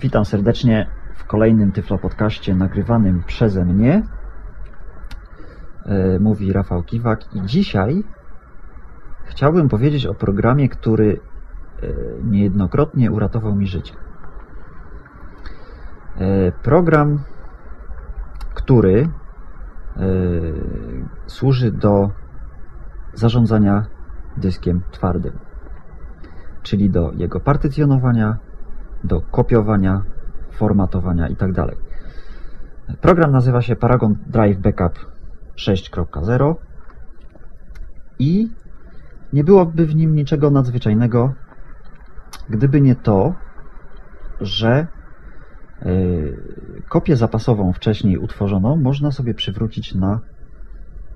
Witam serdecznie w kolejnym Tyflo Podcaście nagrywanym przeze mnie. E, Mówi Rafał Kiwak i dzisiaj chciałbym powiedzieć o programie, który e, niejednokrotnie uratował mi życie. E, Program, który służy do zarządzania dyskiem twardym, czyli do jego partycjonowania, do kopiowania, formatowania itd. Program nazywa się Paragon Drive Backup 6.0 i nie byłoby w nim niczego nadzwyczajnego, gdyby nie to, że yy, kopię zapasową wcześniej utworzoną można sobie przywrócić na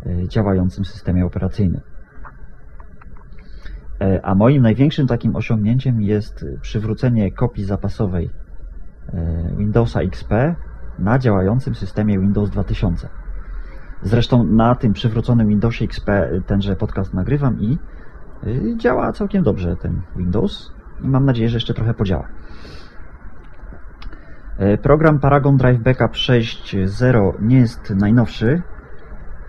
yy, działającym systemie operacyjnym. E, A moim największym takim osiągnięciem jest przywrócenie kopii zapasowej e, Windowsa XP na działającym systemie Windows 2000. Zresztą na tym przywróconym Windowsie XP tenże podcast nagrywam i y, działa całkiem dobrze ten Windows i mam nadzieję, że jeszcze trochę podziała. E, Program Paragon Drive Backup 6.0 nie jest najnowszy.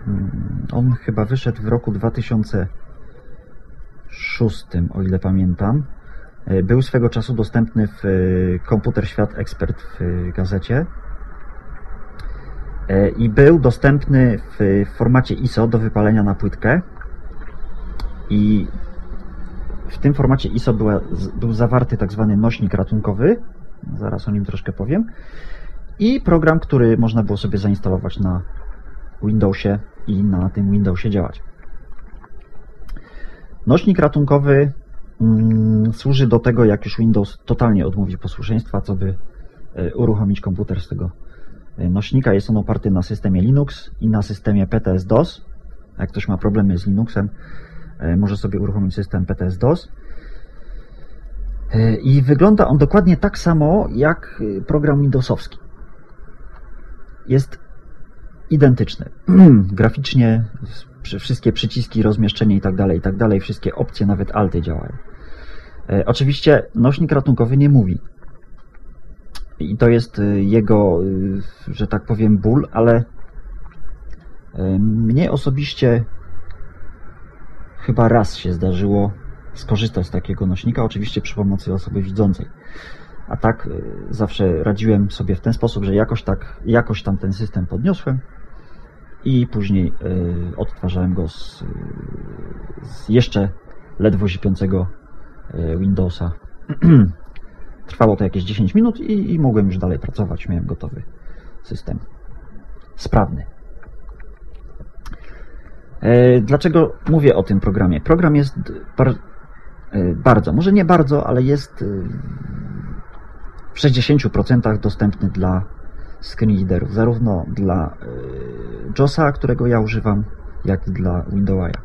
Mm, On chyba wyszedł w roku 2000 szóstym, o ile pamiętam. E, Był swego czasu dostępny w e, Komputer Świat Ekspert w e, gazecie. I był dostępny w formacie ISO do wypalenia na płytkę. I w tym formacie ISO była, był zawarty tak zwany nośnik ratunkowy. Zaraz o nim troszkę powiem. I program, który można było sobie zainstalować na Windowsie i na tym Windowsie działać. Nośnik ratunkowy mm, służy do tego, jak już Windows totalnie odmówi posłuszeństwa, co by e, uruchomić komputer z tego e, nośnika. Jest on oparty na systemie Linux i na systemie PTS-DOS. Jak ktoś ma problemy z Linuxem, e, może sobie uruchomić system PTS-DOS. I wygląda on dokładnie tak samo jak program Windowsowski. Jest identyczny. Graficznie wszystkie przyciski, rozmieszczenie i tak dalej, i tak dalej, wszystkie opcje, nawet alty działają. E, oczywiście nośnik ratunkowy nie mówi. I to jest e, jego, e, że tak powiem, ból, ale mnie osobiście chyba raz się zdarzyło skorzystać z takiego nośnika, oczywiście przy pomocy osoby widzącej. A tak zawsze radziłem sobie w ten sposób, że jakoś tak, jakoś tam ten system podniosłem i później y, odtwarzałem go z, y, z jeszcze ledwo zipiącego y, Windowsa. Trwało to jakieś 10 minut i, i mogłem już dalej pracować. Miałem gotowy system. Sprawny. E, Dlaczego mówię o tym programie? Program jest bar, e, bardzo, może nie bardzo, ale jest w 60% dostępny dla screenreaderów, zarówno dla y, JOSa, którego ja używam, jak i dla Windowsa.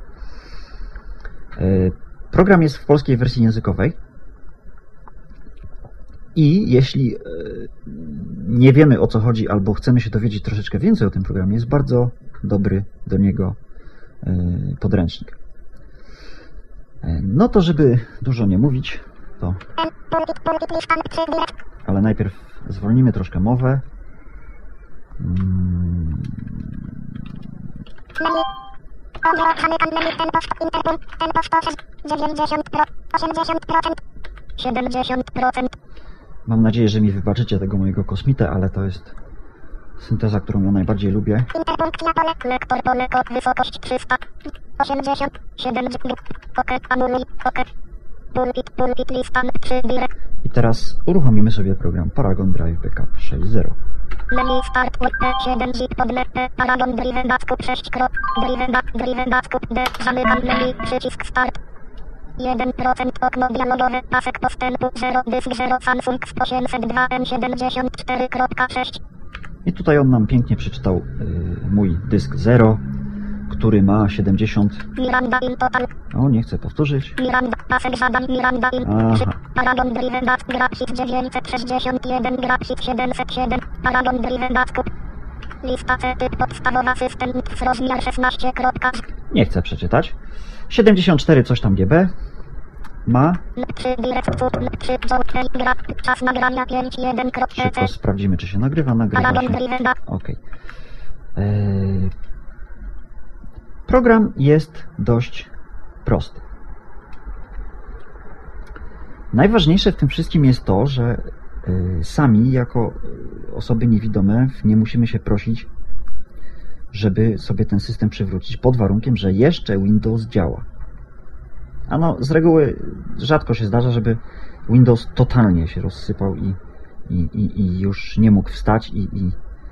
Y, Program jest w polskiej wersji językowej i jeśli y, nie wiemy o co chodzi albo chcemy się dowiedzieć troszeczkę więcej o tym programie, jest bardzo dobry do niego podręcznik. No to żeby dużo nie mówić, to ale najpierw zwolnimy troszkę mowę. Mm, Mam nadzieję, że mi wybaczycie tego mojego kosmitę, ale to jest synteza, którą ja najbardziej lubię. Interpunkcja pole, lektor pole, wysokość 300, 80, 70, ok, anuluj, ok, pulpit, pulpit, listan, 3, direct, I teraz uruchomimy sobie program Paragon Drive Backup 6.0. menu start, e, 7, zip, podle, e, paragon, driven, backup, 6, krok, driven, back, driven, backup, d, zamykam menu, przycisk start, 1% okno dialogowe, pasek postępu, 0, dysk 0, Samsung 802 M74.6, I tutaj on nam pięknie przeczytał y, mój dysk 0, który ma 70. Miranda in total, O, nie chcę powtórzyć. Miranda, pasek zadań Miranda in, Aha. 3, Paragon Driven Back, Graphic 961, Graphic 707, Paragon Driven Backup. Lista C typ podstawowa system rozmiar 16. Nie chcę przeczytać. 74 coś tam GB. ma. Przy direct przy joke gra. Czas nagrania 5 1 Szybko sprawdzimy, czy się nagrywa. Nagrywa się. driven back. Ok. Eee, Program jest dość prosty. Najważniejsze w tym wszystkim jest to, że y, sami jako y, osoby niewidome nie musimy się prosić, żeby sobie ten system przywrócić pod warunkiem, że jeszcze Windows działa. A no, z reguły rzadko się zdarza, żeby Windows totalnie się rozsypał i, i, i, już nie mógł wstać, i, i,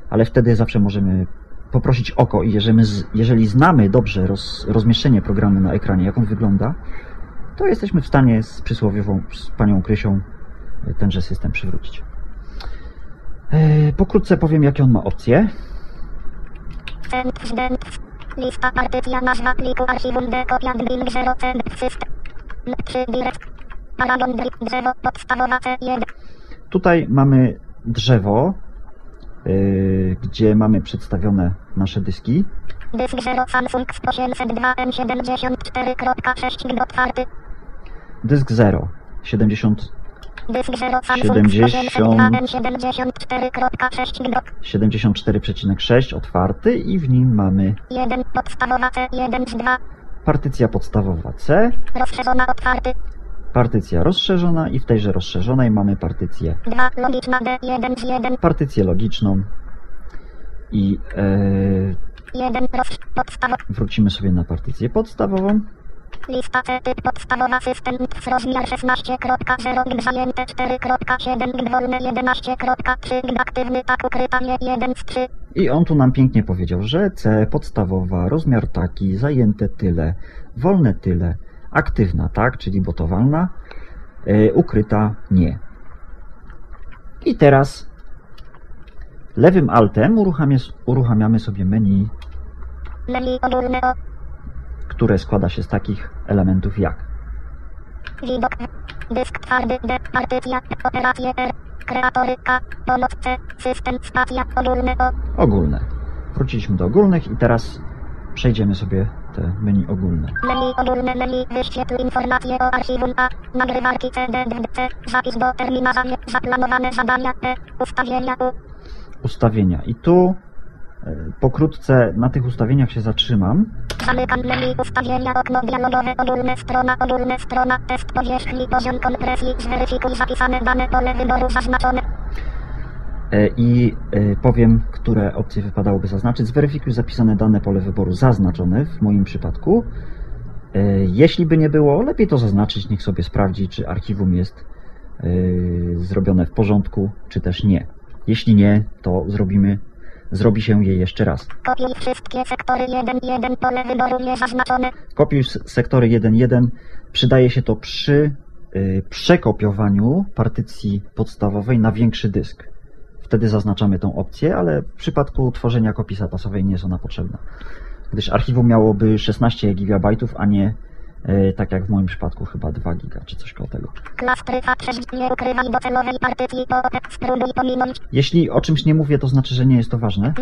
ale wtedy zawsze możemy poprosić oko i jeżeli, jeżeli znamy dobrze roz, rozmieszczenie programu na ekranie, jak on wygląda, to jesteśmy w stanie z przysłowiową, z panią Krysią e, tenże system przywrócić. E, Pokrótce powiem, jakie on ma opcje. Lista partycja nazwa pliku archiwum D kopia Bing 0 send system. Paragon drzewo podstawowa C1. Tutaj mamy drzewo, gdzie mamy przedstawione nasze dyski. Dysk 0 Samsung 802 M74.6 gig otwarty. Dysk 0, 70, Dysk 0 Samsung 70. 802 M74.6 gig 74,6 otwarty i w nim mamy 1 podstawowa C1 z 2 partycja podstawowa C, rozszerzona otwarty. Partycja rozszerzona i w tejże rozszerzonej mamy partycję 2 logiczna D1 z 1 partycję logiczną i e, 1 roz podstawowa. wrócimy sobie na partycję podstawową. Lista C typ podstawowa system rozmiar 16.0 gig zajęte 4.7 gig wolne 11.3 gig aktywny tak ukryta nie 1 z 3 I on tu nam pięknie powiedział, że C podstawowa, rozmiar taki, zajęte tyle, wolne tyle, aktywna tak, czyli botowalna, e, ukryta nie. I teraz lewym altem uruchamia, uruchamiamy sobie menu, które składa się z takich elementów jak widok dysk twardy partycja operacje R kreatory K pomoc C system stacja ogólne o ogólne. Wróciliśmy do ogólnych i teraz przejdziemy sobie te menu ogólne. menu ogólne menu wyświetl informacje o archiwum A nagrywarki CD C zapis do terminarza nie zaplanowane zadania E ustawienia U Ustawienia. I tu e, pokrótce na tych ustawieniach się zatrzymam. Zamykam menu ustawienia okno dialogowe ogólne strona ogólne strona test powierzchni poziom kompresji zweryfikuj zapisane dane pole wyboru zaznaczone i e, powiem, które opcje wypadałoby zaznaczyć. Zweryfikuj zapisane dane pole wyboru zaznaczone w moim przypadku. E, Jeśli by nie było, lepiej to zaznaczyć, niech sobie sprawdzi, czy archiwum jest e, zrobione w porządku, czy też nie. Jeśli nie, to zrobimy, zrobi się je jeszcze raz. kopiuj wszystkie sektory 1.1 pole wyboru niezaznaczone Kopiuj sektory 1.1. Przydaje się to przy przekopiowaniu partycji podstawowej na większy dysk. Wtedy zaznaczamy tą opcję, ale w przypadku tworzenia kopii zapasowej nie jest ona potrzebna. Gdyż archiwum miałoby 16 GB, a nie y, tak jak w moim przypadku chyba 2 GB czy coś koło tego. klastry A6 nie ukrywaj docelowej partycji po spróbuj pominąć Jeśli o czymś nie mówię, to znaczy, że nie jest to ważne.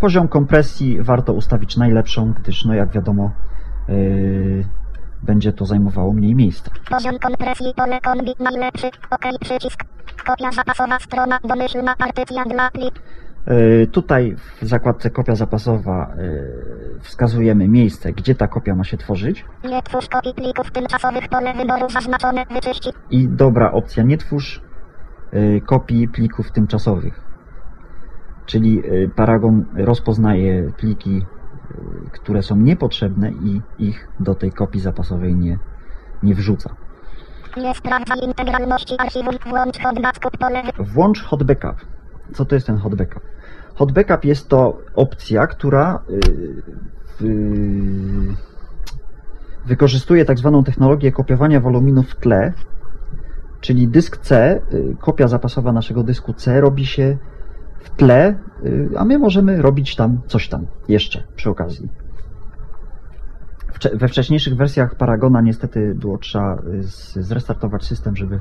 poziom kompresji warto ustawić najlepszą, gdyż no jak wiadomo y, będzie to zajmowało mniej miejsca. poziom kompresji pole kombi najlepszy OK przycisk kopia zapasowa strona domyślna partycja dla plik E, Tutaj w zakładce kopia zapasowa e, wskazujemy miejsce, gdzie ta kopia ma się tworzyć Nie twórz kopii plików tymczasowych pole wyboru zaznaczone wyczyścić. i dobra opcja nie twórz e, kopii plików tymczasowych. Czyli Paragon rozpoznaje pliki, które są niepotrzebne i ich do tej kopii zapasowej nie, nie wrzuca. Nie sprawdza integralności archiwum. Włącz hot backup pole Włącz hot backup. Co to jest ten hot backup? Hot backup jest to opcja, która y, y, wykorzystuje tak zwaną technologię kopiowania woluminu w tle, czyli dysk C, y, kopia zapasowa naszego dysku C robi się w tle, y, a my możemy robić tam coś tam jeszcze przy okazji. We wcześniejszych wersjach Paragona niestety było trzeba y, zrestartować system, żeby,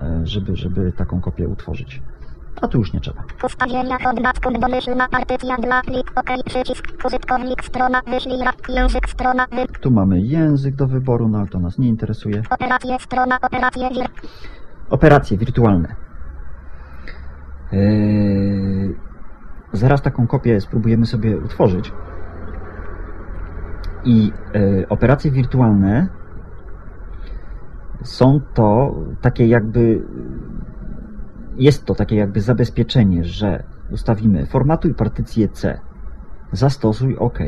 e, żeby, żeby taką kopię utworzyć. A tu już nie trzeba. Ustawienia domyślna partycja dla plik. OK przycisk. Użytkownik strona wyślij. Język strona wy. Tu mamy język do wyboru, no ale to nas nie interesuje. Operacje strona operacje wir. Operacje wirtualne. Yy, zaraz taką kopię spróbujemy sobie utworzyć. I yy, operacje wirtualne są to takie jakby jest to takie jakby zabezpieczenie, że ustawimy formatuj partycję C, zastosuj OK.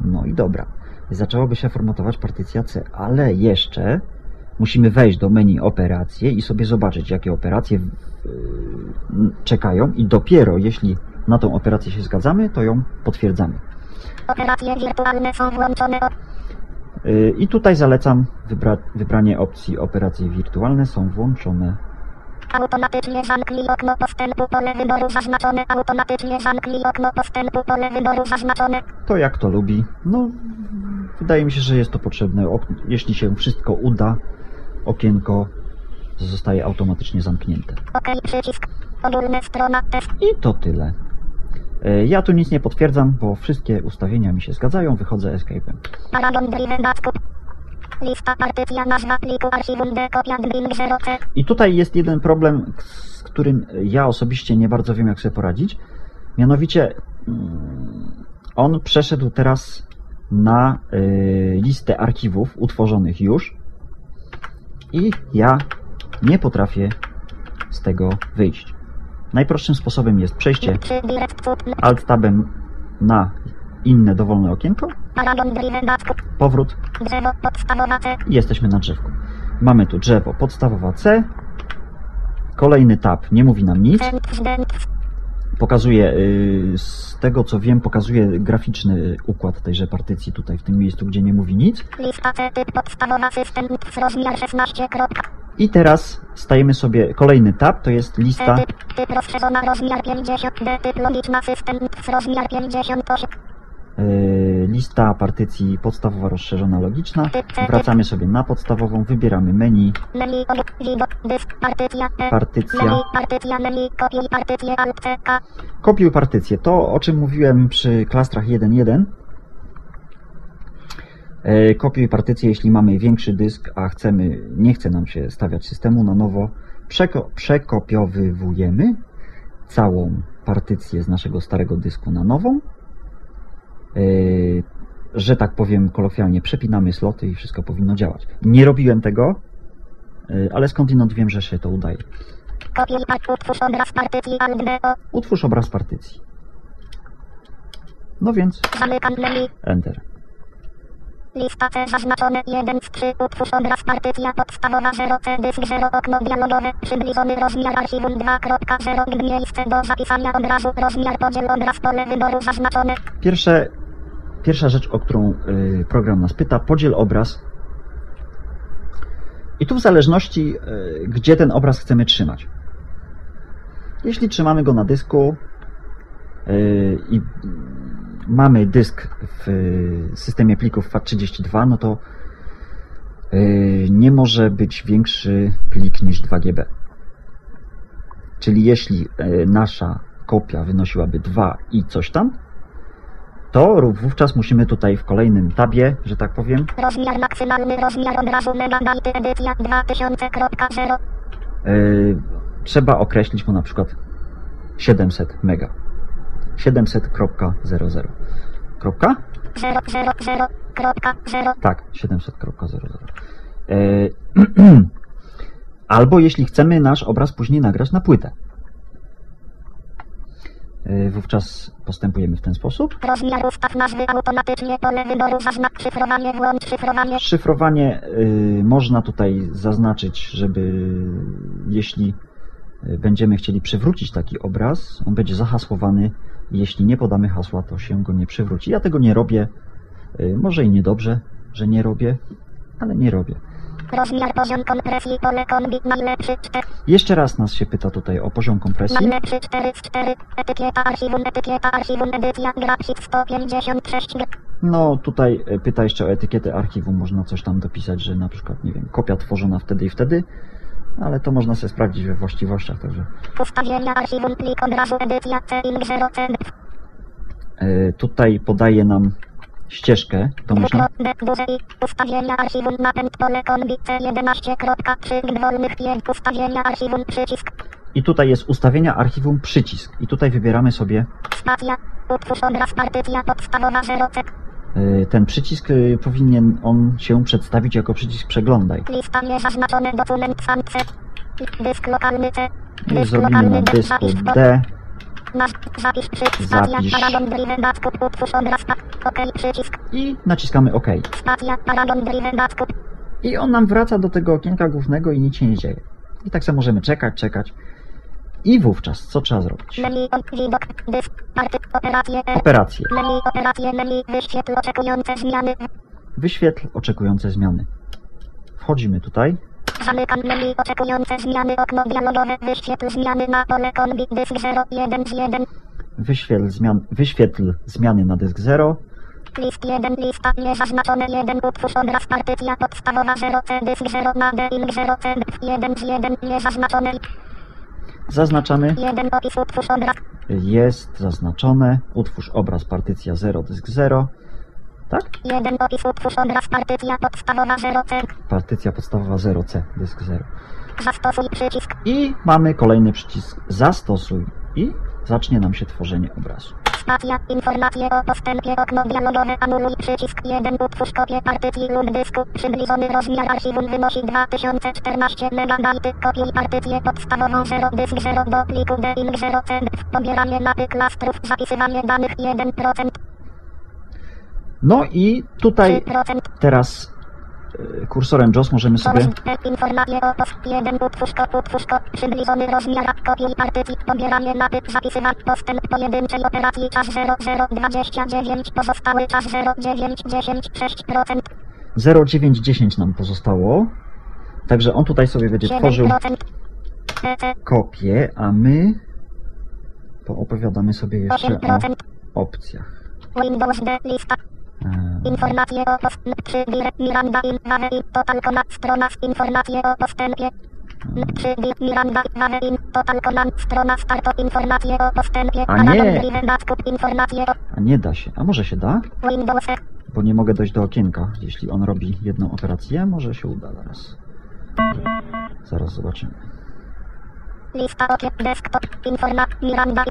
No i dobra. Zaczęłaby się formatować partycja C, ale jeszcze musimy wejść do menu operacje i sobie zobaczyć, jakie operacje yy, czekają i dopiero jeśli na tą operację się zgadzamy, to ją potwierdzamy. Operacje wirtualne są włączone. Yy, I tutaj zalecam wybra wybranie opcji operacje wirtualne są włączone. Automatycznie zamknij okno postępu pole wyboru zaznaczone. Automatycznie zamknij okno postępu pole wyboru zaznaczone. To jak to lubi. No, wydaje mi się, że jest to potrzebne. Jeśli się wszystko uda, okienko zostaje automatycznie zamknięte. OK przycisk. Ogólne strona test. I to tyle. E, Ja tu nic nie potwierdzam, bo wszystkie ustawienia mi się zgadzają. Wychodzę escape'em. Paragon driven backup. Lista partycja nazwa pliku archiwum D kopia Bing 0C. I tutaj jest jeden problem, z którym ja osobiście nie bardzo wiem, jak sobie poradzić. Mianowicie mm, on przeszedł teraz na y, listę archiwów utworzonych już i ja nie potrafię z tego wyjść. Najprostszym sposobem jest przejście 3 direct foot. Alt-Tabem na inne dowolne okienko, powrót i jesteśmy na drzewku. Mamy tu drzewo podstawowa C, kolejny tab nie mówi nam nic. Pokazuje, y, z tego co wiem, pokazuje graficzny układ tejże partycji tutaj w tym miejscu, gdzie nie mówi nic. Lista C typ podstawowa system rozmiar 16 kropka. I teraz stajemy sobie kolejny tab, to jest lista typ, typ rozszerzona rozmiar 50 D typ logiczna system rozmiar 58 lista partycji podstawowa rozszerzona logiczna. Wracamy sobie na podstawową, wybieramy menu, partycja partycję Kopiuj partycję. To, o czym mówiłem przy klastrach 1.1. E, Kopiuj partycję, jeśli mamy większy dysk, a chcemy, nie chce nam się stawiać systemu na nowo. Przeko przekopiowywujemy całą partycję z naszego starego dysku na nową. E, Że tak powiem kolokwialnie, przepinamy sloty i wszystko powinno działać. Nie robiłem tego, e, ale skądinąd wiem, że się to udaje. utwórz obraz partycji Utwórz obraz partycji. No więc zamykam menu Enter. lista C zaznaczone 1 z 3 utwórz obraz partycja podstawowa 0 C dysk 0 okno dialogowe przybliżony rozmiar archiwum 2.0 miejsce do zapisania obrazu rozmiar podziel obraz pole wyboru zaznaczone Pierwsze, pierwsza rzecz, o którą y, program nas pyta, podziel obraz. I tu w zależności, y, gdzie ten obraz chcemy trzymać. Jeśli trzymamy go na dysku y, i mamy dysk w systemie plików FAT32, no to nie może być większy plik niż 2 GB. Czyli jeśli nasza kopia wynosiłaby 2 i coś tam, to wówczas musimy tutaj w kolejnym tabie, że tak powiem, rozmiar maksymalny rozmiar obrazu megabajty edycja 2000.0 yy, trzeba określić mu na przykład 700 mega. 700.00. Kropka? 000.0 Tak, 700.00. Yy, Albo jeśli chcemy nasz obraz później nagrać na płytę. Yy, Wówczas postępujemy w ten sposób. rozmiar ustaw nazwy automatycznie pole wyboru zaznacz szyfrowanie włącz szyfrowanie Szyfrowanie y, można tutaj zaznaczyć, żeby jeśli y, będziemy chcieli przywrócić taki obraz, on będzie zahasłowany. Jeśli nie podamy hasła, to się go nie przywróci. Ja tego nie robię. Y, może i niedobrze, że nie robię, ale nie robię. Rozmiar poziom kompresji pole najlepszy 4 Jeszcze raz nas się pyta tutaj o poziom kompresji. najlepszy 4 z 4 etykieta archiwum etykieta archiwum edycja grafik 156 g No tutaj y, pyta jeszcze o etykietę archiwum. Można coś tam dopisać, że na przykład, nie wiem, kopia tworzona wtedy i wtedy. ale to można sobie sprawdzić we właściwościach, także Ustawienia archiwum plik obrazu edycja C ing 0 C e, tutaj podaje nam ścieżkę. D duże i ustawienia archiwum napęd pole kombi C11.3 wolnych pięć ustawienia archiwum przycisk I tutaj jest ustawienia archiwum przycisk. I tutaj wybieramy sobie stacja utwórz obraz partycja podstawowa 0 C e, ten przycisk, e, powinien on się przedstawić jako przycisk przeglądaj. lista niezaznaczone dokument sam C dysk lokalny C I dysk zrobimy lokalny na D dysku zapisz D. Zapisz. OK przycisk i naciskamy OK. Paragon Driven I on nam wraca do tego okienka głównego i nic się nie dzieje. I tak sobie możemy czekać, czekać. I wówczas co trzeba zrobić? menu on widok dysk party operacje R Operacje. menu operacje menu wyświetl oczekujące zmiany Wyświetl oczekujące zmiany. Wchodzimy tutaj. Zamykam menu oczekujące zmiany okno dialogowe wyświetl zmiany na pole kombi dysk 01 z 1 Wyświetl, zmian, wyświetl zmiany na dysk 0. list 1 lista niezaznaczone 1 utwórz obraz partycja podstawowa 0 C dysk 0 na D ing 0 C 1 z 1 niezaznaczone Zaznaczamy. 1 opis utwórz obraz Jest zaznaczone. Utwórz obraz partycja 0, dysk 0. Tak? 1 opis utwórz obraz partycja podstawowa 0 C Partycja podstawowa 0C, dysk 0. zastosuj przycisk I mamy kolejny przycisk Zastosuj. I zacznie nam się tworzenie obrazu. Stacja, informacje o postępie, okno dialogowe, anuluj przycisk 1, utwórz kopię partycji lub dysku, przybliżony rozmiar archiwum wynosi 2014 MB, kopiuj partycję podstawową 0, dysk 0 do pliku DING 0 cent, pobieranie mapy klastrów, zapisywanie danych 1%, No i tutaj 3%, teraz kursorem JOS możemy sobie Post, informacje o post 1, utwórz kop, utwórz kop, przybliżony rozmiar, kopiuj partycji, pobieranie mapy, zapisywanie, postęp pojedynczej operacji, czas 0, 0, 29, pozostały czas 0, 9, 10, 6%, 0,910 nam pozostało. Także on tutaj sobie będzie tworzył 7%, PC, kopię, a my poopowiadamy sobie jeszcze 8%, o opcjach. Windows D, lista, E, informacje o postępie, 3 direct, Miranda, in, total strona z informacje o postępie, 3 di, Miranda, in, total strona start, informacje o postępie, A nie. A nie da się. A może się da? Windows E, Bo nie mogę dojść do okienka. Jeśli on robi jedną operację, może się uda zaraz. Zaraz zobaczymy. Lista desktop, informa, Miranda,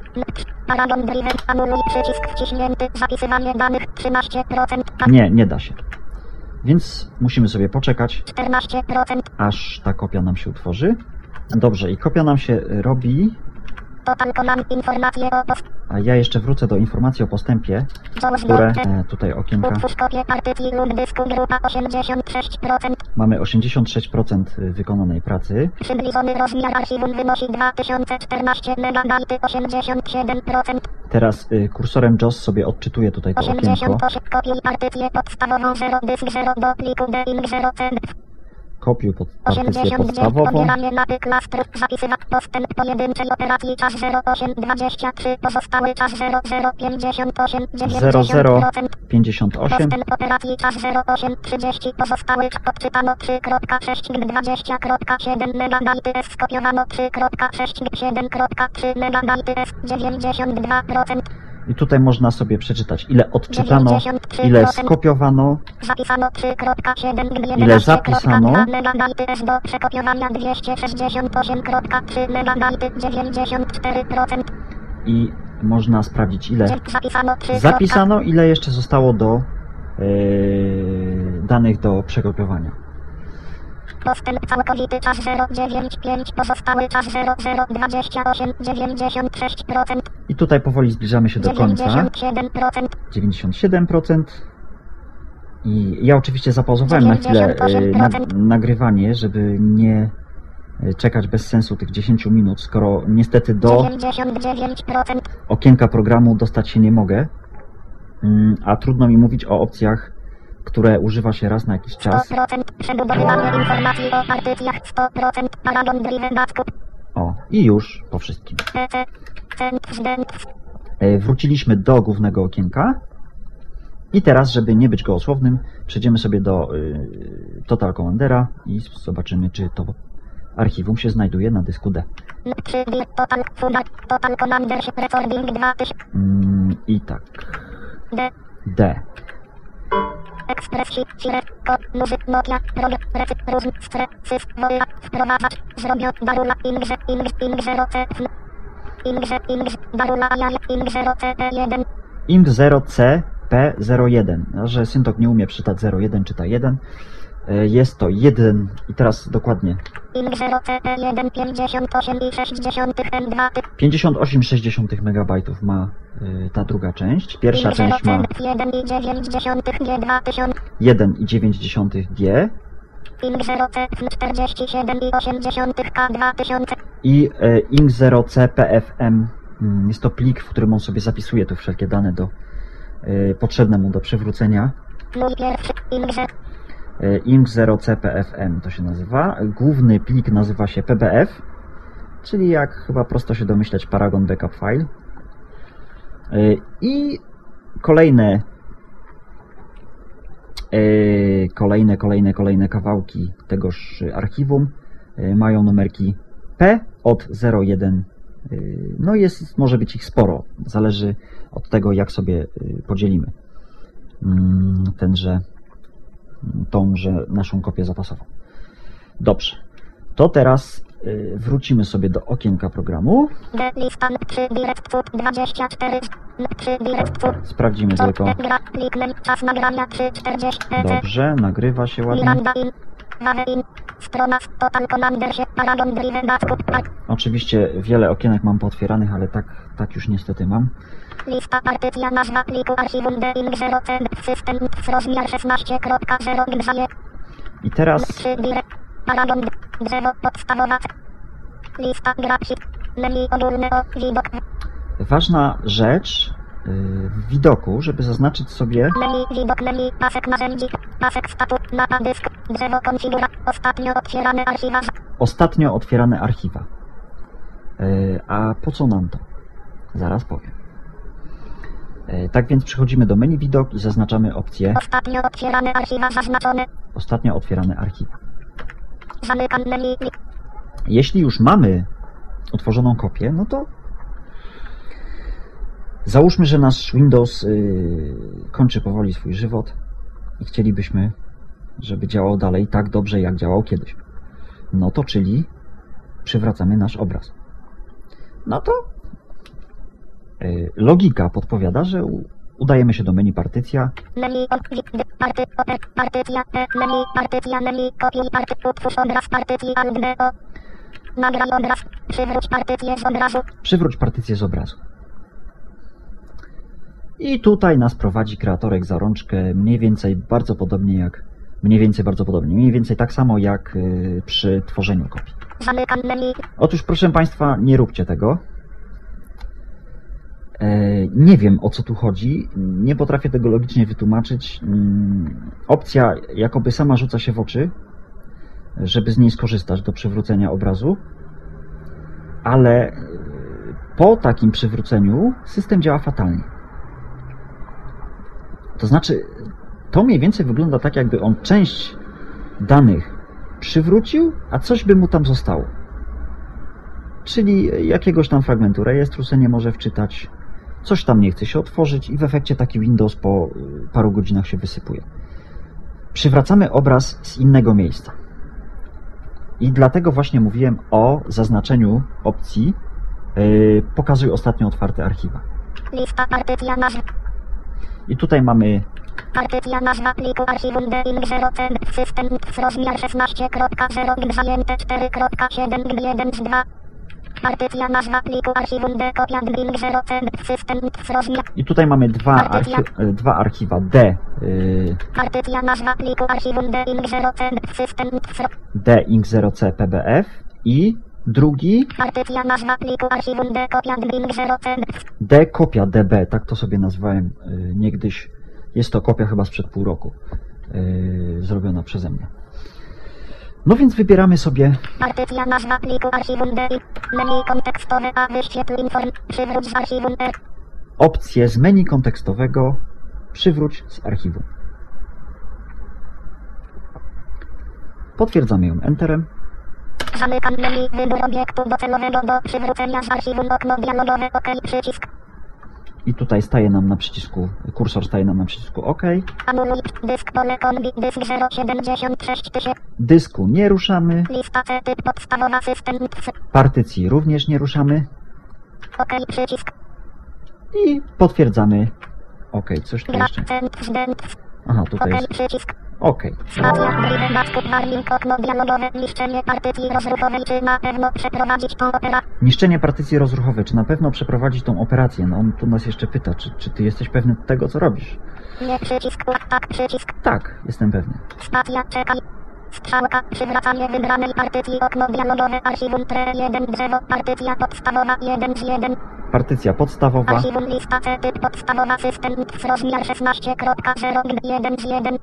Paragon Driven, anuluj przycisk wciśnięty, zapisywanie danych, 13%, a Nie, nie da się. Więc musimy sobie poczekać, 14%, aż ta kopia nam się utworzy. Dobrze, i kopia nam się robi, a ja jeszcze wrócę do informacji o postępie, które e, tutaj okienka. utwórz kopię partycji lub dysku, grupa 86%, Mamy 86% wykonanej pracy. Przybliżony rozmiar archiwum wynosi 2014 MB 87%, Teraz y, kursorem JOS sobie odczytuję tutaj to okienko. 88 kopiuj partycję podstawową 0 dysk 0 do pliku DING 0 cent, Kopiuj pod partycję 89 podstawową. mapy klastrów, zapisywać postęp pojedynczej operacji czas 08 23 pozostały czas 00 58 90%, 0058 Postęp operacji czas 08 30 pozostały czas odczytano 3.6 20.7 MB skopiowano 3.6 7.3 MB 92% i tutaj można sobie przeczytać ile odczytano, 93%. ile skopiowano, zapisano 3.7 Ile zapisano? MB do przekopiowania 268.3 MB 94% i można sprawdzić ile zapisano 3. zapisano, ile jeszcze zostało do yy, danych do przekopiowania. Postęp całkowity czas 095 pozostały czas 0028 96% I tutaj powoli zbliżamy się do końca. 97% 97%. I ja oczywiście zapauzowałem na chwilę e, na, nagrywanie, żeby nie e, czekać bez sensu tych 10 minut, skoro niestety do 99% okienka programu dostać się nie mogę, Mm, a trudno mi mówić o opcjach, które używa się raz na jakiś czas. 100% przebudowywanie informacji o partycjach 100% Paragon Driven Backup O, i już po wszystkim. E, Wróciliśmy do głównego okienka. I teraz, żeby nie być gołosłownym, przejdziemy sobie do y, Total Commandera i zobaczymy, czy to archiwum się znajduje na dysku D. Przy dir total full total commander recording 2000 Mm, I tak, D. Ekspres si, sire, ko, muzyk, nokia, prog, recy, różn, stre, sys, wola, wprowadzacz, zrobio, barula, ingże, ingż, ingżero, c, fn, ingże, ingż, barula, jaja, ingżero, c, e, 1, ING0C P01. A Że Syntok nie umie czytać 01, czyta 1. E, Jest to 1 i teraz dokładnie ingżero, c, e, 1, 58 i 60 n2, typ, 58,6 MB ma ta druga część. Pierwsza część ma 1 i 90 g 2000, 1,9 G ingżero, c, fn, 47 i 80 k 2000, i e, ING0C PFM. mm, Jest to plik, w którym on sobie zapisuje tu wszelkie dane do, e, potrzebne mu do przywrócenia. mój pierwszy, ingżero, E, ING0C PFM to się nazywa. Główny plik nazywa się PBF, czyli jak chyba prosto się domyśleć Paragon Backup File. E, I kolejne e, kolejne, kolejne, kolejne kawałki tegoż archiwum e, mają numerki P od 01. e, No jest, może być ich sporo. Zależy od tego, jak sobie podzielimy mm, tenże tąże naszą kopię zapasową. Dobrze. To teraz wrócimy sobie do okienka programu. d, lista, przy direct food, 24, przy direct food, Sprawdzimy tylko. Gra, kliknę, czas nagrania 3.40 EC, Dobrze, nagrywa się ładnie. Oczywiście wiele okienek mam pootwieranych, ale tak, tak już niestety mam. lista partycja, nazwa pliku, archiwum D, ing 0 C, system, rozmiar 16.0, grzaje, I teraz 3 direct, Paragon, D, drzewo, podstawowa, lista, grafik, menu ogólne, o, widok, ważna rzecz y, w widoku, żeby zaznaczyć sobie menu, widok, menu, pasek narzędzi, pasek statu, mapa dysk, drzewo konfigura, ostatnio otwierane archiwa, ostatnio otwierane archiwa. Y, A po co nam to? Zaraz powiem. Y, Tak więc przechodzimy do menu widok i zaznaczamy opcję ostatnio otwierane archiwa zaznaczone, ostatnio otwierane archiwa. Jeśli już mamy otworzoną kopię, no to załóżmy, że nasz Windows yy, kończy powoli swój żywot i chcielibyśmy, żeby działał dalej tak dobrze, jak działał kiedyś. No to czyli przywracamy nasz obraz. No to yy, logika podpowiada, że udajemy się do menu partycja, Menu party partycja e menu partycja menu kopiuj party utwórz obraz partycji alt B o nagraj obraz przywróć partycję z obrazu przywróć partycję z obrazu. I tutaj nas prowadzi kreatorek za rączkę mniej więcej bardzo podobnie jak mniej więcej bardzo podobnie, mniej więcej tak samo jak y, przy tworzeniu kopii. Otóż proszę Państwa, nie róbcie tego. E, Nie wiem o co tu chodzi, nie potrafię tego logicznie wytłumaczyć. Mm, Opcja jakoby sama rzuca się w oczy, żeby z niej skorzystać do przywrócenia obrazu, ale e, po takim przywróceniu system działa fatalnie. To znaczy, to mniej więcej wygląda tak, jakby on część danych przywrócił, a coś by mu tam zostało czyli jakiegoś tam fragmentu rejestru se nie może wczytać, coś tam nie chce się otworzyć i w efekcie taki Windows po y, paru godzinach się wysypuje. Przywracamy obraz z innego miejsca. I dlatego właśnie mówiłem o zaznaczeniu opcji yy, pokazuj ostatnio otwarte archiwa. lista partycja nazw I tutaj mamy partycja nazwa pliku archiwum D ing 0 C system rozmiar 16.0 zajęte 4.7 1 z 2 partycja nazwa pliku archiwum D kopia ing 0 C system rozmiar i tutaj mamy dwa, archi y, dwa archiwa D, yy, partycja nazwa pliku archiwum D ing 0 C system D ing 0C PBF i drugi Partycja nazwa pliku archiwum D kopia ing 0 C D kopia DB, tak to sobie nazwałem y, niegdyś. Jest to kopia chyba sprzed pół roku, y, zrobiona przeze mnie. No więc wybieramy sobie Partycja nazwa pliku archiwum menu kontekstowe A wyświetl inform przywróć z archiwum R opcję z menu kontekstowego przywróć z archiwum. Potwierdzamy ją Enterem Zamykam menu. Wybór obiektu docelowego do przywrócenia z archiwum. Okno dialogowe. OK. Przycisk. I tutaj staje nam na przycisku, kursor staje nam na przycisku OK. Anuluj. Dysk pole kombi. Dysk 076 tysięcy. Dysku nie ruszamy, Lista C. Typ podstawowa. System. Partycji również nie ruszamy OK. Przycisk. i potwierdzamy OK. Coś tu jeszcze. Aha, tutaj jest Przycisk. OK. Niszczenie partycji rozruchowej. Czy na pewno przeprowadzić tą operację? Niszczenie partycji rozruchowej. Czy na pewno przeprowadzić tą operację? No on tu nas jeszcze pyta, czy, czy ty jesteś pewny tego, co robisz? Nie. Przycisk. Tak. Przycisk. Tak, jestem pewny. Stacja, czekaj. Strzałka, przywracanie wybranej partycji, okno dialogowe, archiwum tre 1 drzewo, partycja podstawowa 1 z 1, Partycja podstawowa. archiwum lista C typ podstawowa system rozmiar 16.0 1 z 1, Yy,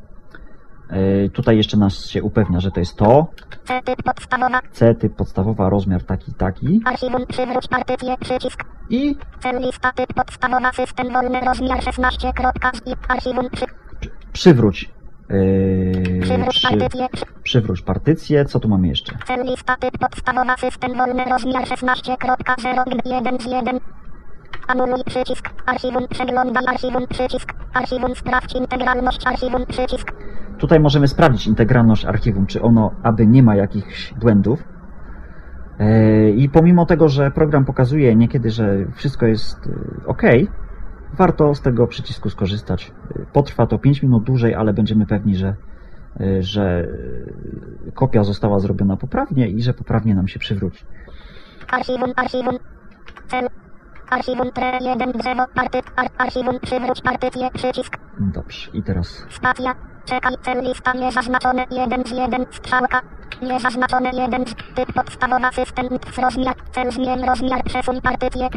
tutaj jeszcze nas się upewnia, że to jest to. C typ podstawowa, C typ podstawowa, rozmiar taki, taki. archiwum przywróć partycję, przycisk, I cel lista typ podstawowa system wolny rozmiar 16. i archiwum przy, przywróć. Yy, przywróć przy, partycję, przy, przywróć partycję. Co tu mamy jeszcze? cel lista typ podstawowa system wolny rozmiar 16.0 1 z 1, Anuluj przycisk, archiwum przeglądaj archiwum przycisk, archiwum sprawdź integralność archiwum przycisk, Tutaj możemy sprawdzić integralność archiwum, czy ono aby nie ma jakichś błędów. Yy, I pomimo tego, że program pokazuje niekiedy, że wszystko jest yy, ok, warto z tego przycisku skorzystać. Yy, Potrwa to 5 minut dłużej, ale będziemy pewni, że, że kopia została zrobiona poprawnie i że poprawnie nam się przywróci. archiwum, archiwum, cel, archiwum tre 1 drzewo, ar, archiwum przywróć partycję, przycisk, Dobrze, i teraz stacja, czekaj, cel lista niezaznaczone 1 z 1, strzałka, niezaznaczone 1 z, typ podstawowa system rozmiar, cel zmień rozmiar, przesuń partycję,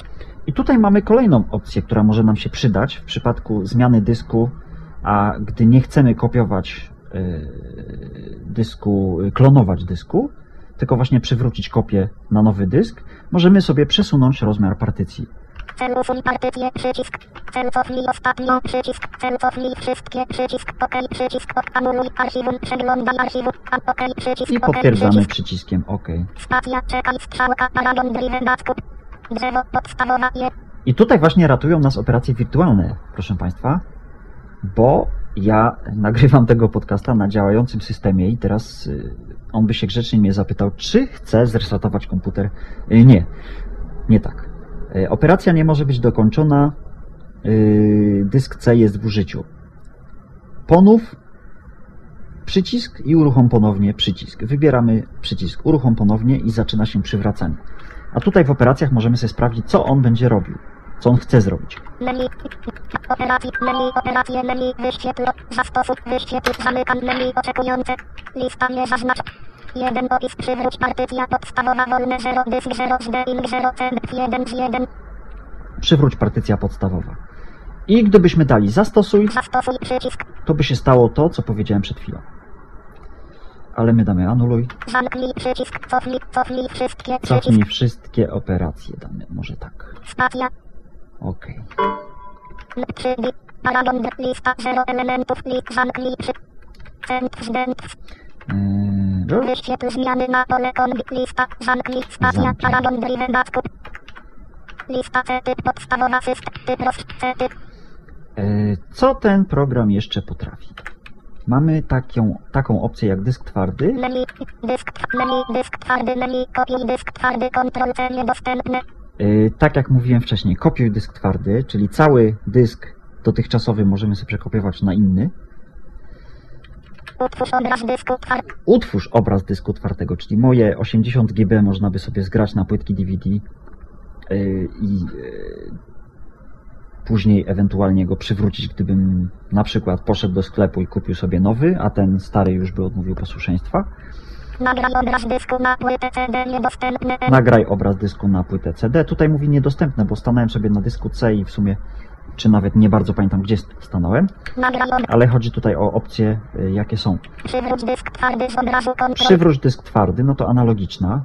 I tutaj mamy kolejną opcję, która może nam się przydać w przypadku zmiany dysku, a gdy nie chcemy kopiować yy, dysku, yy, klonować dysku, tylko właśnie przywrócić kopię na nowy dysk, możemy sobie przesunąć rozmiar partycji. Cel usuń partycję, przycisk, cel cofnij ostatnią, przycisk, cel cofnij wszystkie, przycisk, OK, przycisk, anuluj archiwum, przeglądaj archiwum, OK, przycisk, I potwierdzamy przycisk, przyciskiem OK. stacja, czekaj, strzałka, paragon, driven, backup, drzewo, podstawowa, je, I tutaj właśnie ratują nas operacje wirtualne, proszę Państwa, bo ja nagrywam tego podcasta na działającym systemie i teraz y, on by się grzecznie mnie zapytał, czy chcę zresetować komputer. Y, Nie, nie tak. Y, Operacja nie może być dokończona, y, dysk C jest w użyciu. Ponów przycisk i uruchom ponownie przycisk. Wybieramy przycisk uruchom ponownie i zaczyna się przywracanie. A tutaj w operacjach możemy sobie sprawdzić, co on będzie robił, co on chce zrobić. menu, operacji, menu, menu, wyświetl, zastosuj, wyświetl, zamykam menu, oczekujące, lista nie zaznacz. Jeden opis, przywróć partycja podstawowa, wolne 0, dysk 0, zding 0, cent 1 z 1, Przywróć partycja podstawowa. I gdybyśmy dali zastosuj, zastosuj przycisk, to by się stało to, co powiedziałem przed chwilą. Ale my damy anuluj, zamknij przycisk, cofnij, cofnij wszystkie, cofnij przycisk, wszystkie operacje damy, może tak. stacja, Ok. n, 3, d, paragon, lista 0 elementów, list, zamknij przy, cent, zdęt, Eee, zmiany na pole lista, Zamknij. paragon, driven, backup. Lista C, typ podstawowa, system, typ roz, C, typ, eee, co ten program jeszcze potrafi? Mamy taką, taką opcję jak dysk twardy. menu, dysk, menu, dysk twardy, menu, kopiuj dysk twardy, Ctrl C, niedostępne, Eee, tak jak mówiłem wcześniej, kopiuj dysk twardy, czyli cały dysk dotychczasowy możemy sobie przekopiować na inny. Utwórz obraz dysku twardy, Utwórz obraz dysku twardego, czyli moje 80 GB można by sobie zgrać na płytki DVD yy, i yy, później ewentualnie go przywrócić, gdybym na przykład poszedł do sklepu i kupił sobie nowy, a ten stary już by odmówił posłuszeństwa. nagraj obraz dysku na płytę CD, niedostępne, Nagraj obraz dysku na płytę CD. Tutaj mówi niedostępne, bo stanąłem sobie na dysku C i w sumie, czy nawet nie bardzo pamiętam, gdzie stanąłem, ale chodzi tutaj o opcje, yy, jakie są. przywróć dysk twardy z obrazu, Ctrl, Przywróć dysk twardy, no to analogiczna.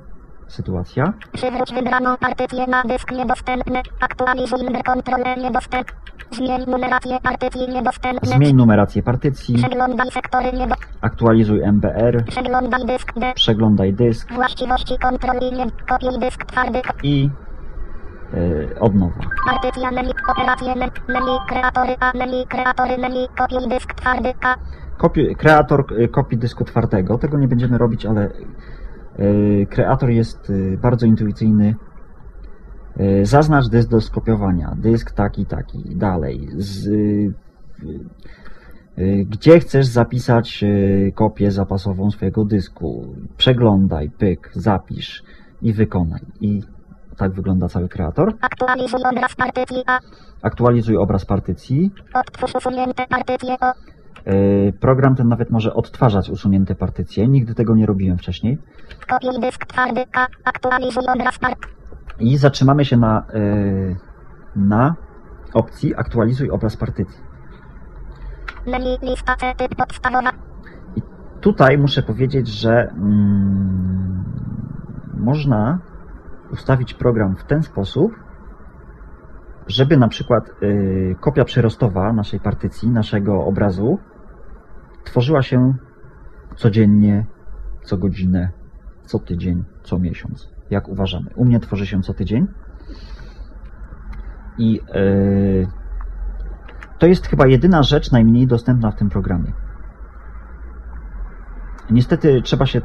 sytuacja. Przywróć wybraną partycję na dysk niedostępny. Aktualizuj kontrolę niedostępny. Zmień numerację partycji niedostępny. Zmień numerację partycji, Przeglądaj sektory niedo... aktualizuj MBR, Przeglądaj dysk D. przeglądaj dysk Właściwości kontroli nie... Kopiuj dysk twardy. I od nowa. Partycja menu. Operacje menu. Kreatory A. Menu. Kreatory menu. Kopiuj dysk twardy K. Kopi, kreator kopii dysku twardego, tego nie będziemy robić, ale y, kreator jest bardzo intuicyjny. Zaznacz dysk do skopiowania, dysk taki, taki, dalej. Z, gdzie chcesz zapisać kopię zapasową swojego dysku? Przeglądaj, pyk, zapisz i wykonaj. I tak wygląda cały kreator. Aktualizuj obraz partycji A. Aktualizuj obraz partycji. Odtwórz usunięte partycje O. Y, Program ten nawet może odtwarzać usunięte partycje. Nigdy tego nie robiłem wcześniej. Kopiuj dysk twardy K. Aktualizuj obraz part... I zatrzymamy się na, y, na opcji aktualizuj obraz partycji. Menu. Lista C. Typ podstawowa. I tutaj muszę powiedzieć, że mm, można ustawić program w ten sposób, żeby na przykład y, kopia przyrostowa naszej partycji, naszego obrazu tworzyła się codziennie, co godzinę, co tydzień, co miesiąc, jak uważamy. U mnie tworzy się co tydzień. I y, to jest chyba jedyna rzecz najmniej dostępna w tym programie. Niestety trzeba się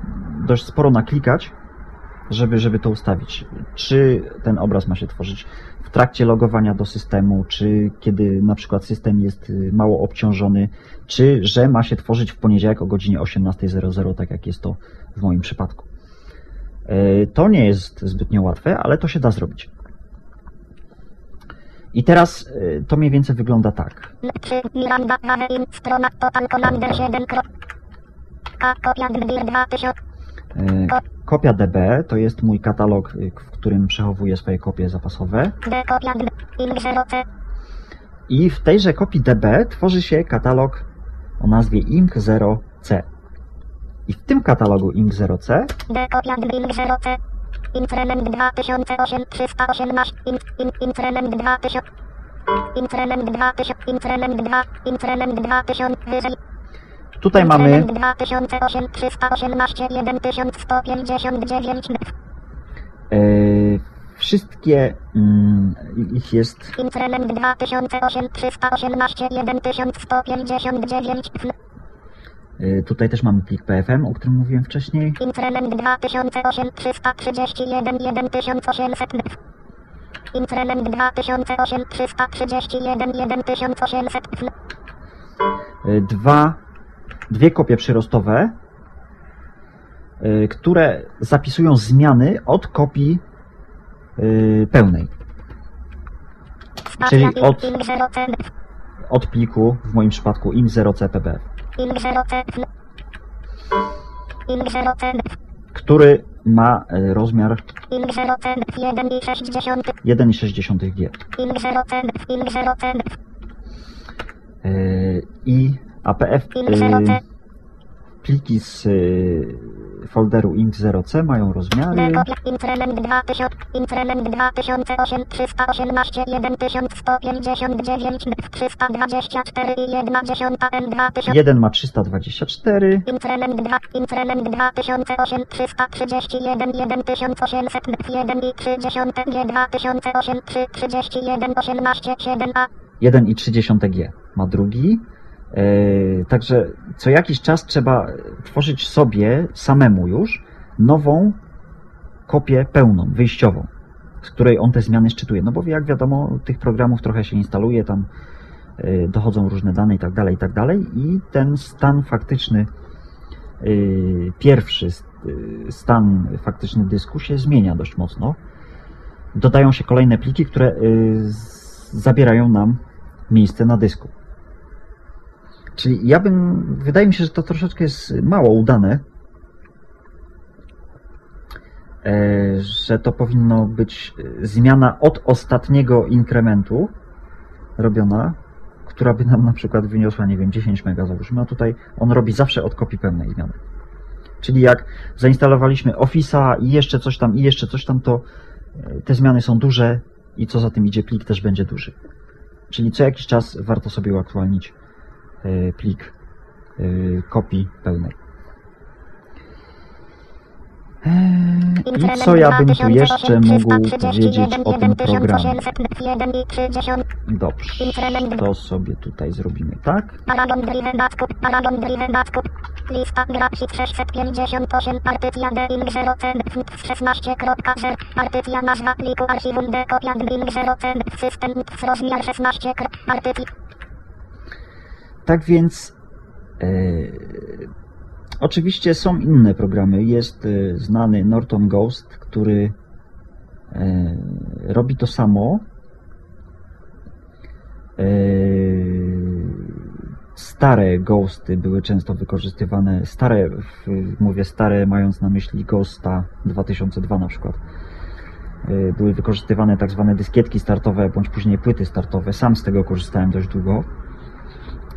dość sporo naklikać, żeby, żeby to ustawić. Czy ten obraz ma się tworzyć w trakcie logowania do systemu, czy kiedy na przykład system jest y, mało obciążony, czy że ma się tworzyć w poniedziałek o godzinie 18.00, tak jak jest to w moim przypadku. Y, To nie jest zbytnio łatwe, ale to się da zrobić. I teraz y, to mniej więcej wygląda tak. 3. Miranda Total Commander 7. K. Kopia DBIR 2000. Y, Kopia DB to jest mój katalog, y, w którym przechowuję swoje kopie zapasowe. D. Kopia DB. ING 0C. I w tejże kopii DB tworzy się katalog o nazwie INC0C. I w tym katalogu INC0C D. Kopia DB. ING 0C. Increment 2008 318. In, in, increment 2000. Increment 2000. Increment 2. Increment 2000. Wyżej. Tutaj mamy Increment 2008 318 1159. y, wszystkie, mm, ich jest Increment 2008 318 1159. y, tutaj też mamy plik PFM, o którym mówiłem wcześniej. Increment 2008 331 1800 Increment 2008 331 1800 Y, Dwa, dwie kopie przyrostowe, y, które zapisują zmiany od kopii y, pełnej. Czyli od- ING 0C Od pliku, w moim przypadku IM0CPB. ING 0C ING 0C który ma e, rozmiar ING 0C 1,6 1,6 G. ING 0C ING 0C I APF ING 0C e, pliki z e, folderu INC0C mają rozmiary. Increment 2000 Increment 2008 318 1159 324 i 1 dziesiąta N 2000 jeden ma 324, Increment 2 Increment 2008 331 1800 1 i 3 dziesiąte G 2008 3 31 18 7 A. 1,3 G. Ma drugi. E, Także co jakiś czas trzeba tworzyć sobie samemu już nową kopię pełną, wyjściową, z której on te zmiany szczytuje. No bo jak wiadomo, tych programów trochę się instaluje, tam e, dochodzą różne dane i tak dalej, i tak dalej. I ten stan faktyczny, e, pierwszy stan faktyczny dysku się zmienia dość mocno. Dodają się kolejne pliki, które zabierają nam miejsce na dysku. Czyli ja bym, wydaje mi się, że to troszeczkę jest mało udane, e, że to powinno być zmiana od ostatniego inkrementu robiona, która by nam na przykład wyniosła, nie wiem, 10 mega załóżmy, a tutaj on robi zawsze od kopii pełnej zmiany. Czyli jak zainstalowaliśmy Office'a i jeszcze coś tam, i jeszcze coś tam, to e, te zmiany są duże i co za tym idzie, plik też będzie duży. Czyli co jakiś czas warto sobie uaktualnić plik e, kopii pełnej. I co ja bym tu jeszcze mógł powiedzieć o tym programie? Dobrze, to sobie tutaj zrobimy tak. Lista grafik 658, partycja Deing 0 16.0, partycja nazwa pliku archiwum D, kopia Deing 0 system rozmiar 16, partycja. Tak więc e, oczywiście są inne programy. Jest e, znany Norton Ghost, który e, robi to samo. Stare Ghosty były często wykorzystywane, stare, mówię stare mając na myśli Ghosta 2002 na przykład. Były wykorzystywane tak zwane dyskietki startowe, bądź później płyty startowe. Sam z tego korzystałem dość długo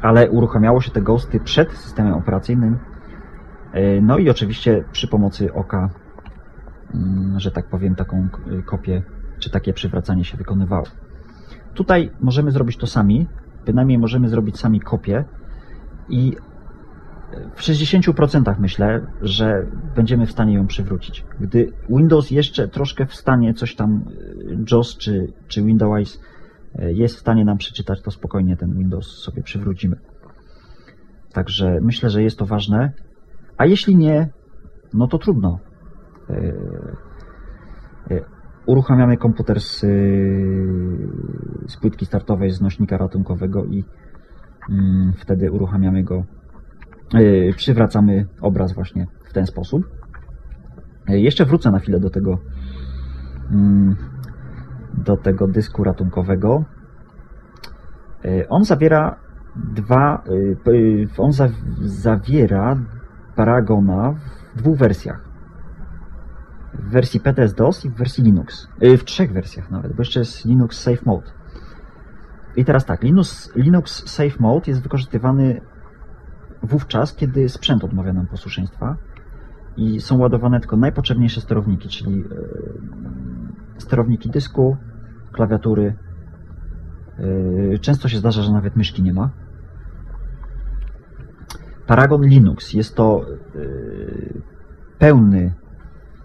ale uruchamiało się te ghosty przed systemem operacyjnym. E, No i oczywiście przy pomocy oka, mm, że tak powiem, taką k- kopię, czy takie przywracanie się wykonywało. Tutaj możemy zrobić to sami, bynajmniej możemy zrobić sami kopię i w 60% myślę, że będziemy w stanie ją przywrócić. Gdy Windows jeszcze troszkę w stanie coś tam, y, JOS czy, czy Windows y, jest w stanie nam przeczytać, to spokojnie ten Windows sobie przywrócimy. Także myślę, że jest to ważne. A jeśli nie, no to trudno. Y, y, Uruchamiamy komputer z, z płytki startowej, z nośnika ratunkowego i mm, wtedy uruchamiamy go przywracamy obraz właśnie w ten sposób. Jeszcze wrócę na chwilę do tego mm, do tego dysku ratunkowego. Yy, On zawiera dwa, p- yy, on za, zawiera Paragona w dwóch wersjach. W wersji PTS-DOS i w wersji Linux. W trzech wersjach nawet, bo jeszcze jest Linux Safe Mode. I teraz tak, Linux, Linux Safe Mode jest wykorzystywany wówczas, kiedy sprzęt odmawia nam posłuszeństwa i są ładowane tylko najpotrzebniejsze sterowniki, czyli e, sterowniki dysku, klawiatury. E, Często się zdarza, że nawet myszki nie ma. Paragon Linux jest to e, pełny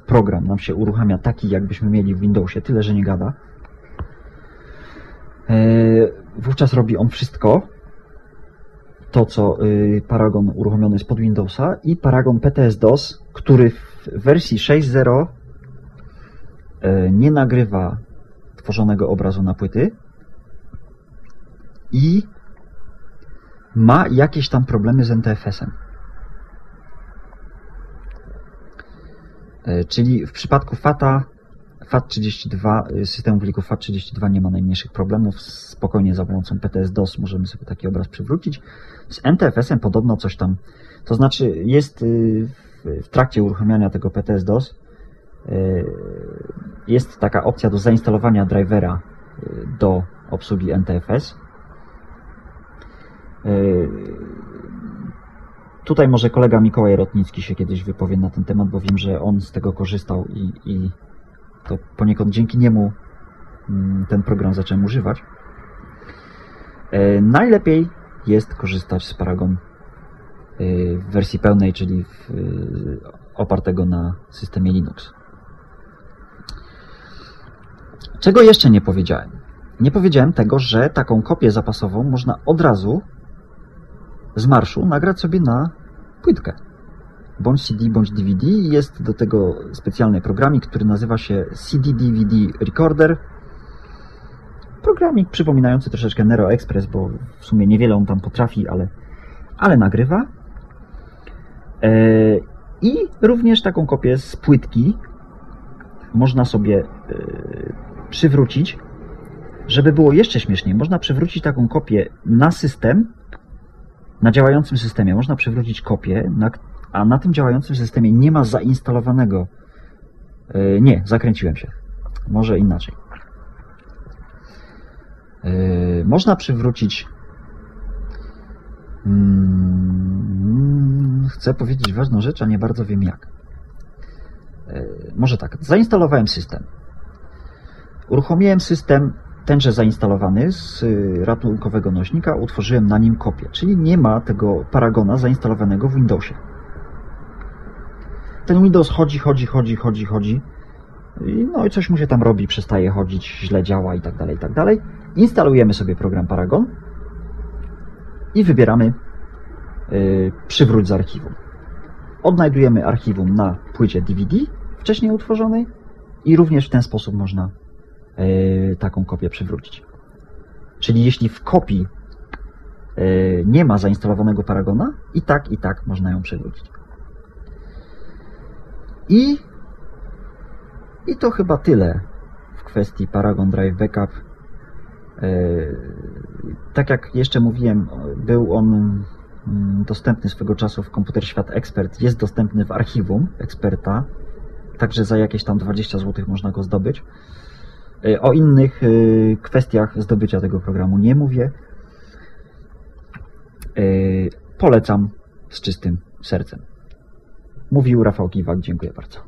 program, nam się uruchamia taki, jakbyśmy mieli w Windowsie, tyle że nie gada. E, Wówczas robi on wszystko, to, co y, Paragon uruchomiony jest pod Windowsa i Paragon PTS-DOS, który w wersji 6.0 y, nie nagrywa tworzonego obrazu na płyty i ma jakieś tam problemy z NTFS-em. Y, Czyli w przypadku FATA FAT32, y, systemu plików FAT32 nie ma najmniejszych problemów. Spokojnie za pomocą PTS-DOS możemy sobie taki obraz przywrócić. Z NTFS-em podobno coś tam. To znaczy, jest w- trakcie uruchamiania tego PTS-DOS jest taka opcja do zainstalowania drivera y, do obsługi NTFS. Y, Tutaj może kolega Mikołaj Rotnicki się kiedyś wypowie na ten temat, bo wiem, że on z tego korzystał i, i to poniekąd dzięki niemu mm, ten program zacząłem używać. Najlepiej jest korzystać z Paragon y, w wersji pełnej, czyli w, y, opartego na systemie Linux. Czego jeszcze nie powiedziałem? Nie powiedziałem tego, że taką kopię zapasową można od razu z marszu nagrać sobie na płytkę. Bądź CD, bądź DVD. Jest do tego specjalny programik, który nazywa się CD-DVD Recorder. Programik przypominający troszeczkę Nero Express, bo w sumie niewiele on tam potrafi, ale, ale nagrywa. E, I również taką kopię z płytki można sobie e, przywrócić. Żeby było jeszcze śmieszniej, można przywrócić taką kopię na system, na działającym systemie. Można przywrócić kopię, a na tym działającym systemie nie ma zainstalowanego. e, Nie, zakręciłem się. Może inaczej. E, Można przywrócić mm, chcę powiedzieć ważną rzecz, a nie bardzo wiem jak. E, może tak, zainstalowałem system. Uruchomiłem system tenże zainstalowany z y, ratunkowego nośnika, utworzyłem na nim kopię, czyli nie ma tego paragona zainstalowanego w Windowsie. Ten Windows chodzi, chodzi, chodzi, chodzi, chodzi. No i coś mu się tam robi, przestaje chodzić, źle działa i tak dalej, i tak dalej. Instalujemy sobie program Paragon i wybieramy yy, przywróć z archiwum. Odnajdujemy archiwum na płycie DVD wcześniej utworzonej i również w ten sposób można taką kopię przywrócić. Czyli jeśli w kopii yy, nie ma zainstalowanego Paragona, i tak, i tak można ją przywrócić. I, I to chyba tyle w kwestii Paragon Drive Backup. Yy, Tak jak jeszcze mówiłem, był on mm, dostępny swego czasu w Komputer Świat Expert, jest dostępny w archiwum eksperta, także za jakieś tam 20 zł można go zdobyć. Yy, O innych yy, kwestiach zdobycia tego programu nie mówię. Yy, Polecam z czystym sercem. Mówił Rafał Kiwak, dziękuję bardzo.